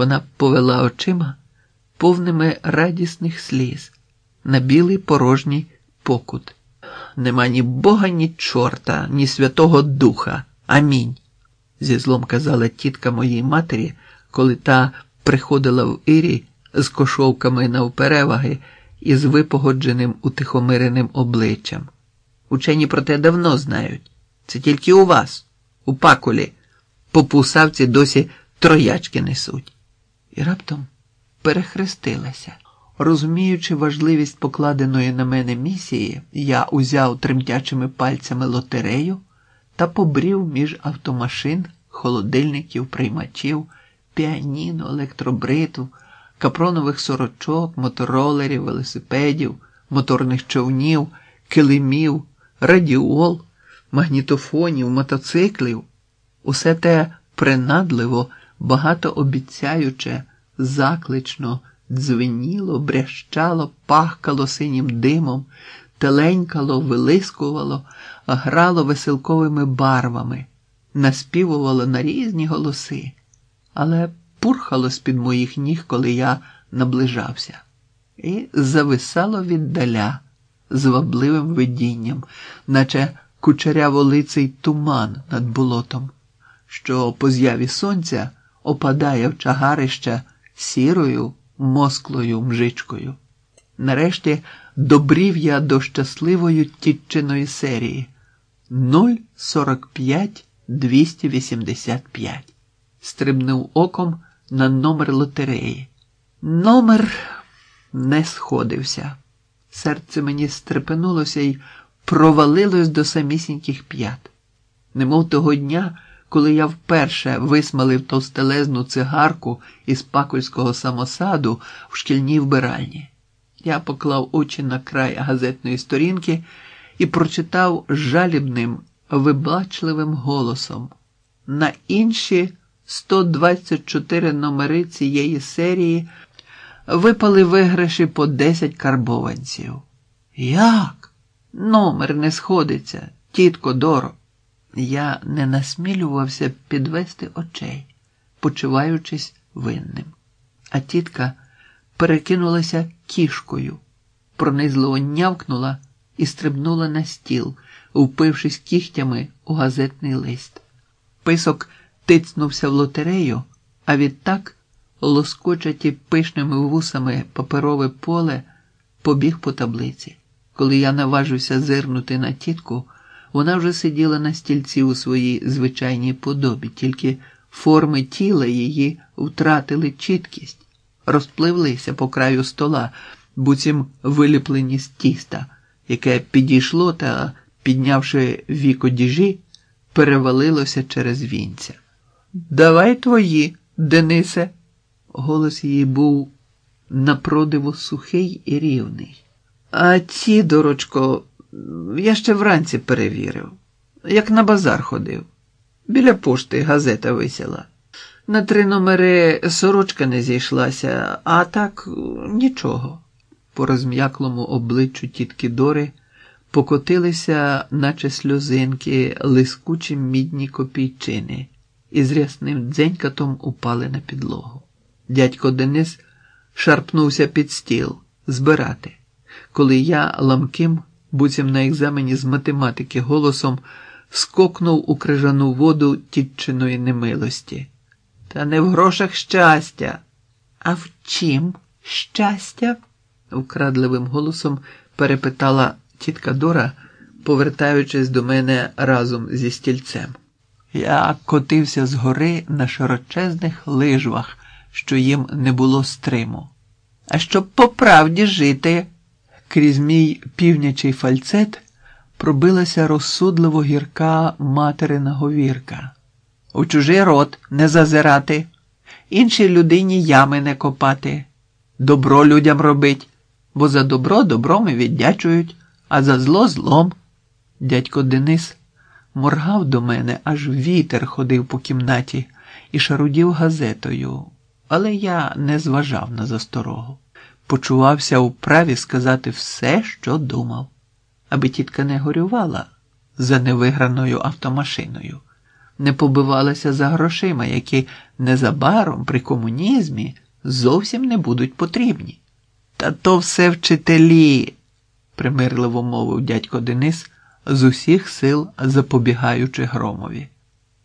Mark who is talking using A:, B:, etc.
A: Вона повела очима повними радісних сліз на білий порожній покут. Нема ні бога, ні чорта, ні Святого Духа. Амінь. зі злом казала тітка моїй матері, коли та приходила в Ірі з кошовками навпереваги і з випогодженим утихомиреним обличчям. Учені про те давно знають. Це тільки у вас, у пакулі, по пусавці досі троячки несуть. І раптом перехрестилася. Розуміючи важливість покладеної на мене місії, я узяв тремтячими пальцями лотерею та побрів між автомашин, холодильників, приймачів, піаніно, електробриту, капронових сорочок, моторолерів, велосипедів, моторних човнів, килимів, радіол, магнітофонів, мотоциклів. Усе те принадливо, багатообіцяюче, заклично дзвеніло, брящало, пахкало синім димом, теленькало, вилискувало, грало веселковими барвами, наспівувало на різні голоси, але пурхало з-під моїх ніг, коли я наближався, і зависало віддаля звабливим видінням, наче кучеряво-лиций туман над болотом, що по з'яві сонця опадає в чагарища сірою москлою мжичкою. Нарешті добрів я до щасливої тітчиної серії 045 285. Стрибнув оком на номер лотереї. Номер не сходився. Серце мені стрепенулося і провалилось до самісіньких п'ят. Немов того дня, коли я вперше висмалив товстелезну цигарку із пакольського самосаду в шкільній вбиральні. Я поклав очі на край газетної сторінки і прочитав жалібним, виблачливим голосом. На інші 124 номери цієї серії випали виграші по 10 карбованців. Як? Номер не сходиться, тітко Доро. Я не насмілювався підвести очей, почуваючись винним. А тітка перекинулася кішкою, пронизливо нявкнула і стрибнула на стіл, впившись кігтями у газетний лист. Писок тицнувся в лотерею, а відтак, лоскочаті пишними вусами паперове поле, побіг по таблиці. Коли я наважився зирнути на тітку, вона вже сиділа на стільці у своїй звичайній подобі, тільки форми тіла її втратили чіткість, розпливлися по краю стола, буцім виліплені з тіста, яке підійшло та, піднявши віко діжі, перевалилося через вінця. Давай твої, Денисе. Голос її був напродиво сухий і рівний. А ці, дорочко, я ще вранці перевірив, як на базар ходив. Біля пошти газета висіла. На три номери сорочка не зійшлася, а так нічого. По розм'яклому обличчю тітки Дори покотилися, наче сльозинки, лискучі мідні копійчини і з рясним дзенькатом упали на підлогу. Дядько Денис шарпнувся під стіл збирати, коли я ламким, буцім на екзамені з математики голосом скокнув у крижану воду тітчиної немилості. Та не в грошах щастя. А в чим щастя? вкрадливим голосом перепитала тітка Дора, повертаючись до мене разом зі стільцем. Я котився з гори на широчезних лижвах, що їм не було стриму. А щоб по правді жити, крізь мій півнячий фальцет пробилася розсудливо гірка материна говірка. У чужий рот не зазирати, іншій людині ями не копати, добро людям робить, бо за добро добром і віддячують, а за зло злом. Дядько Денис моргав до мене, аж вітер ходив по кімнаті і шарудів газетою, але я не зважав на засторогу. Почувався у праві сказати все, що думав, аби тітка не горювала за невиграною автомашиною не побивалася за грошима, які незабаром при комунізмі зовсім не будуть потрібні. Та то все вчителі, примирливо мовив дядько Денис, з усіх сил запобігаючи громові.